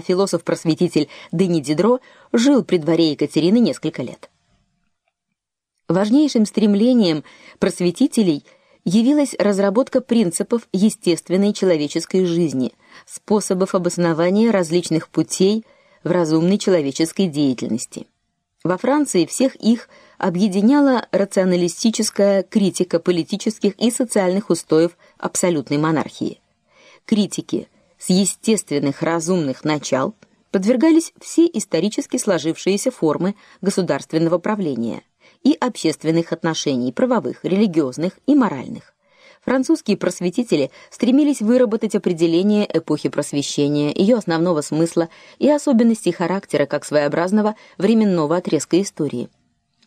а философ-просветитель Дени Дидро жил при дворе Екатерины несколько лет. Важнейшим стремлением просветителей явилась разработка принципов естественной человеческой жизни, способов обоснования различных путей в разумной человеческой деятельности. Во Франции всех их объединяла рационалистическая критика политических и социальных устоев абсолютной монархии. Критики с естественных разумных начал подвергались все исторически сложившиеся формы государственного правления и общественных отношений, правовых, религиозных и моральных. Французские просветители стремились выработать определение эпохи Просвещения, ее основного смысла и особенностей характера как своеобразного временного отрезка истории.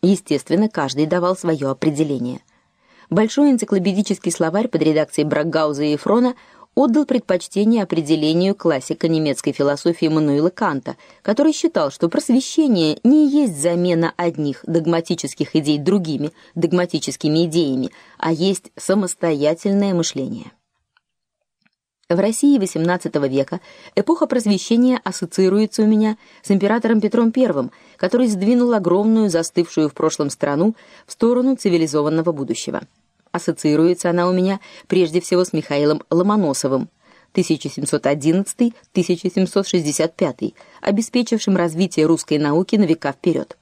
Естественно, каждый давал свое определение. Большой энциклопедический словарь под редакцией Бракгауза и Фрона отдал предпочтение определению классика немецкой философии Мануила Канта, который считал, что просвещение не есть замена одних догматических идей другими догматическими идеями, а есть самостоятельное мышление. В России XVIII века эпоха просвещения ассоциируется у меня с императором Петром I, который сдвинул огромную застывшую в прошлом страну в сторону цивилизованного будущего. Ассоциируется она у меня прежде всего с Михаилом Ломоносовым 1711-1765, обеспечившим развитие русской науки на века вперед.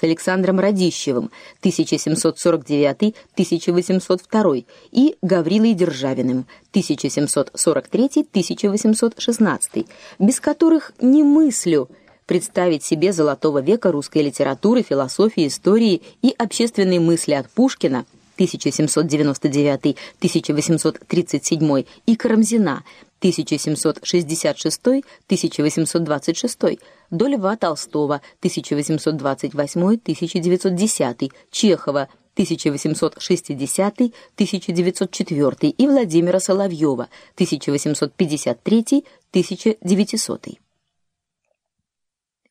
С Александром Радищевым 1749-1802 и Гаврилой Державиным 1743-1816, без которых не мыслю представить себе золотого века русской литературы, философии, истории и общественной мысли от Пушкина 1799-1837 и Карамзина 1766-1826, до Льва Толстого 1828-1910, Чехова 1860-1904 и Владимира Соловьева 1853-1900.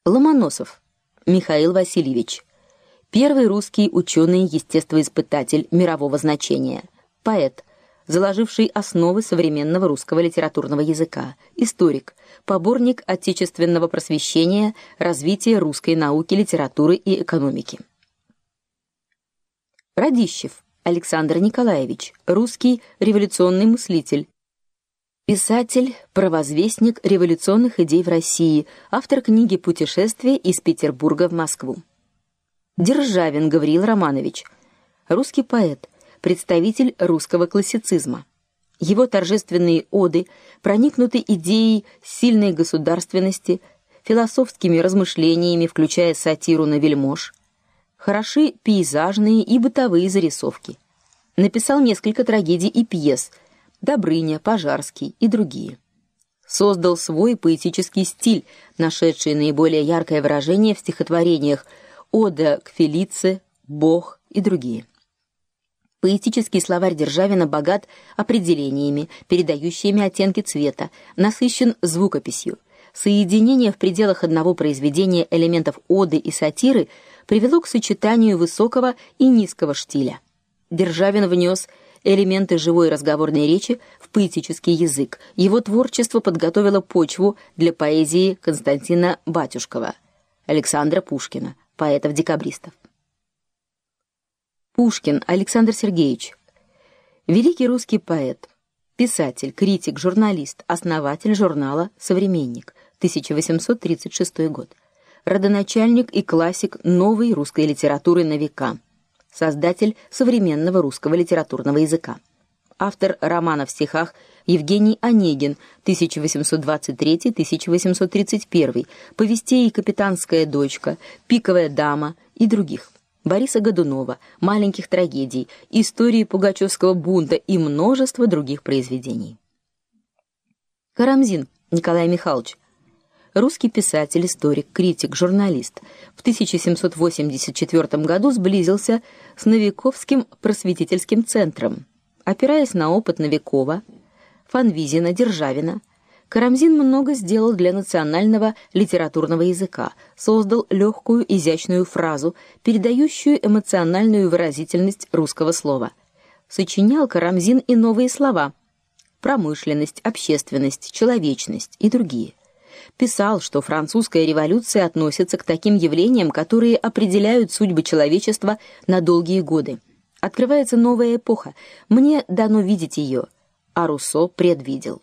Ломоносов Михаил Васильевич Первый русский ученый-естествоиспытатель мирового значения, поэт, заложивший основы современного русского литературного языка, историк, поборник отечественного просвещения, развития русской науки, литературы и экономики. Радищев Александр Николаевич, русский революционный мыслитель, писатель, провозвестник революционных идей в России, автор книги Путешествие из Петербурга в Москву. Державин Гавриил Романович, русский поэт, представитель русского классицизма. Его торжественные оды проникнуты идеей сильной государственности, философскими размышлениями, включая сатиру на вельмож. Хороши пейзажные и бытовые зарисовки. Написал несколько трагедий и пьес: Добрыня, Пожарский и другие. Создал свой поэтический стиль, нашедший наиболее яркое выражение в стихотворениях Ода к Фелице, Бог и другие. Поэтический словарь Державина богат определениями, передающими оттенки цвета, насыщен звукописью. Соединение в пределах одного произведения элементов оды и сатиры привело к сочетанию высокого и низкого штиля. Державин внес элементы живой разговорной речи в поэтический язык. Его творчество подготовило почву для поэзии Константина Батюшкова, Александра Пушкина, поэтов-декабристов. Пушкин Александр Сергеевич. Великий русский поэт, писатель, критик, журналист, основатель журнала Современник, 1836 год. Родоначальник и классик новой русской литературы на века. Создатель современного русского литературного языка. Автор романа в стихах Евгений Онегин 1823-1831, повестей Капитанская дочка, Пиковая дама и других. Бориса Годунова, маленьких трагедий, истории Пугачевского бунта и множество других произведений. Карамзин Николай Михайлович русский писатель, историк, критик, журналист. В 1784 году сблизился с Новиковским просветительским центром. Опираясь на опыт Новикова, Фанвизина, Державина. Карамзин много сделал для национального литературного языка, создал легкую, изящную фразу, передающую эмоциональную выразительность русского слова. Сочинял Карамзин и новые слова: промышленность, общественность, человечность и другие. писал, что французская революция относится к таким явлениям, которые определяют судьбы человечества на долгие годы. Открывается новая эпоха. Мне дано видеть ее, а Руссо предвидел.